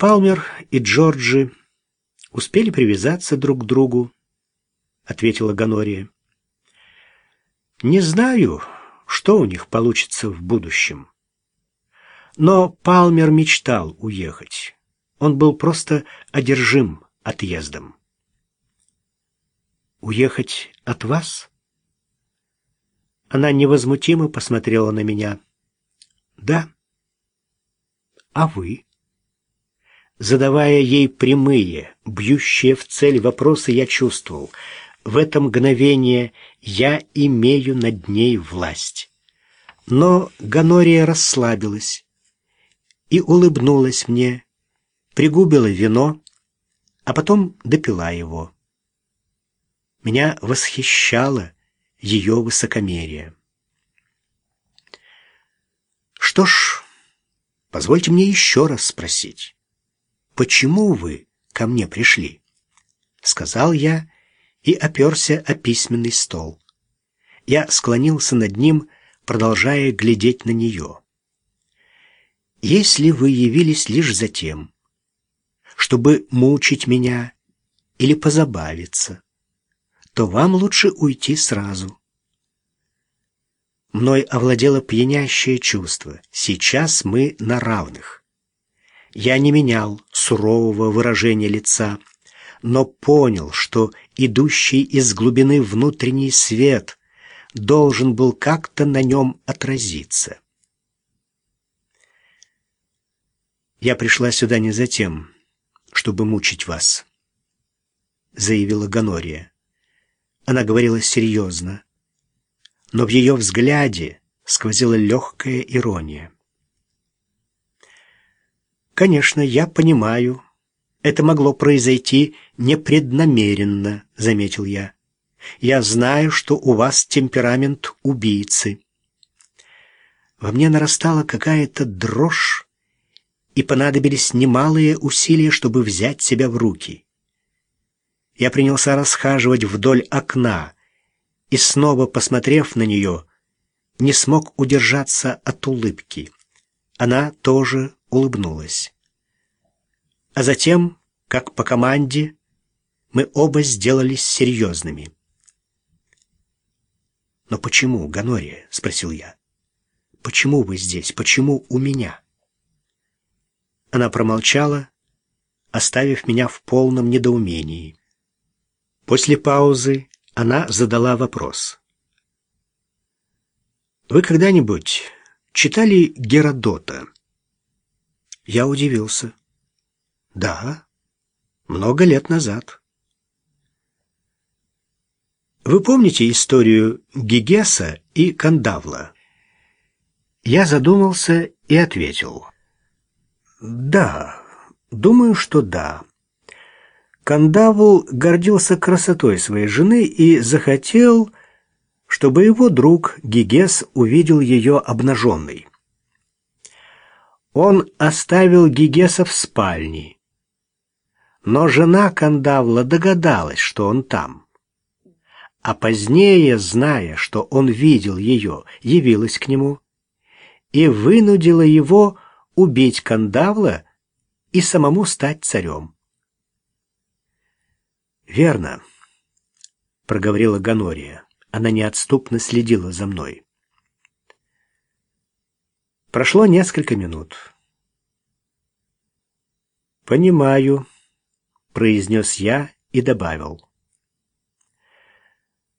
Палмер и Джорджи успели привязаться друг к другу, ответила Ганория. Не знаю, что у них получится в будущем. Но Палмер мечтал уехать. Он был просто одержим отъездом. Уехать от вас? Она невозмутимо посмотрела на меня. Да. А вы? Задавая ей прямые, бьющие в цель вопросы, я чувствовал, в это мгновение я имею над ней власть. Но Ганория расслабилась и улыбнулась мне, пригубила вино, а потом допила его. Меня восхищало ее высокомерие. Что ж, позвольте мне еще раз спросить, почему вы ко мне пришли? Сказал я и оперся о письменный стол. Я склонился над ним, продолжая глядеть на нее. Если вы явились лишь за тем, чтобы мучить меня или позабавиться, то вам лучше уйти сразу. Мной овладело пьянящее чувство. Сейчас мы на равных. Я не менял сурового выражения лица, но понял, что идущий из глубины внутренний свет должен был как-то на нем отразиться. «Я пришла сюда не за тем, чтобы мучить вас», — заявила Ганория. Она говорила серьезно, но в ее взгляде сквозила легкая ирония. «Конечно, я понимаю, это могло произойти непреднамеренно», — заметил я. «Я знаю, что у вас темперамент убийцы». Во мне нарастала какая-то дрожь, и понадобились немалые усилия, чтобы взять себя в руки. Я принялся расхаживать вдоль окна и, снова посмотрев на нее, не смог удержаться от улыбки. Она тоже улыбнулась. А затем, как по команде, мы оба сделались серьезными. «Но почему, Ганория?» — спросил я. «Почему вы здесь? Почему у меня?» Она промолчала, оставив меня в полном недоумении. После паузы она задала вопрос. «Вы когда-нибудь читали Геродота?» Я удивился. «Да, много лет назад». Вы помните историю Гигеса и Кандавла? Я задумался и ответил. Да, думаю, что да. Кандавл гордился красотой своей жены и захотел, чтобы его друг Гигес увидел ее обнаженной. Он оставил Гигеса в спальне, но жена Кандавла догадалась, что он там. А позднее, зная, что он видел ее, явилась к нему и вынудила его убить Кандавла и самому стать царем. «Верно», — проговорила Ганория. Она неотступно следила за мной. Прошло несколько минут. «Понимаю», — произнес я и добавил.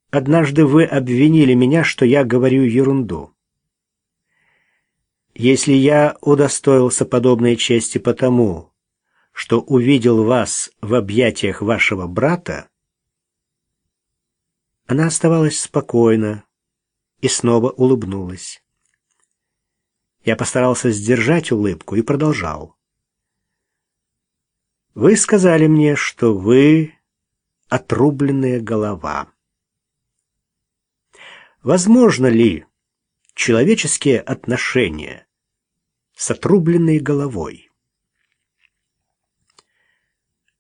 «Однажды вы обвинили меня, что я говорю ерунду. Если я удостоился подобной чести потому, что увидел вас в объятиях вашего брата, она оставалась спокойна и снова улыбнулась. Я постарался сдержать улыбку и продолжал. Вы сказали мне, что вы отрубленная голова. Возможно ли, человеческие отношения с отрубленной головой.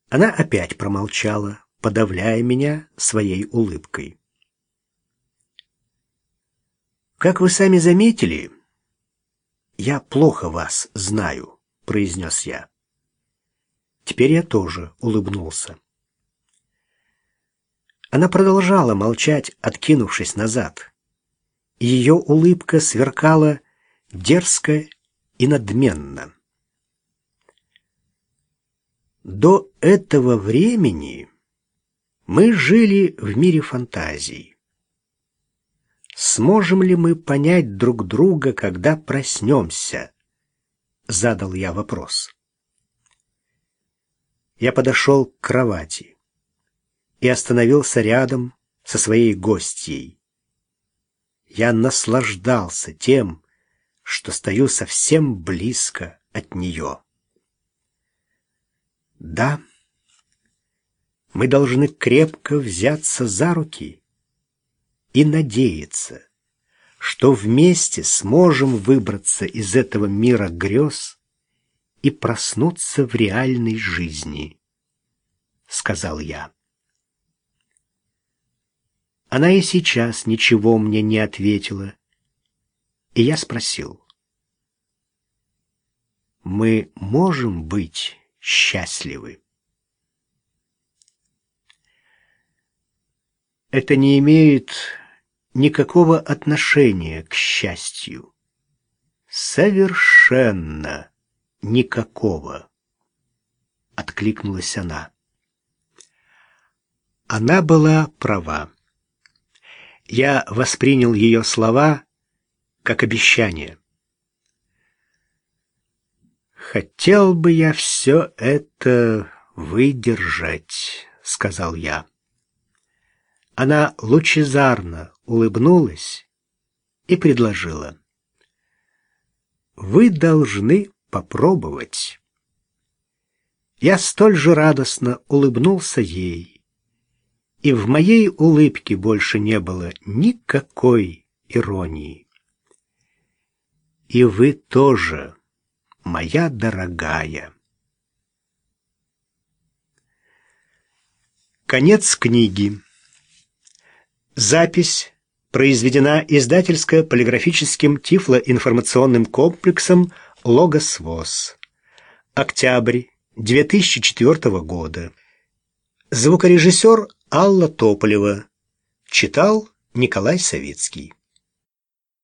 Она опять промолчала, подавляя меня своей улыбкой. «Как вы сами заметили, я плохо вас знаю», — произнес я. Теперь я тоже улыбнулся. Она продолжала молчать, откинувшись назад. Ее улыбка сверкала дерзко и надменно. До этого времени мы жили в мире фантазий. Сможем ли мы понять друг друга, когда проснемся? Задал я вопрос. Я подошел к кровати и остановился рядом со своей гостьей. Я наслаждался тем, что стою совсем близко от нее. Да, мы должны крепко взяться за руки и надеяться, что вместе сможем выбраться из этого мира грез и проснуться в реальной жизни, — сказал я. Она и сейчас ничего мне не ответила, и я спросил. «Мы можем быть счастливы?» Это не имеет никакого отношения к счастью. Совершенно никакого, откликнулась она. Она была права. Я воспринял ее слова как обещание. «Хотел бы я все это выдержать», — сказал я. Она лучезарно улыбнулась и предложила. «Вы должны попробовать». Я столь же радостно улыбнулся ей, и в моей улыбке больше не было никакой иронии. И вы тоже, моя дорогая. Конец книги. Запись произведена издательско-полиграфическим тифлоинформационным комплексом «Логос ВОЗ». Октябрь 2004 года. Звукорежиссер Алла Тополева. Читал Николай Савицкий.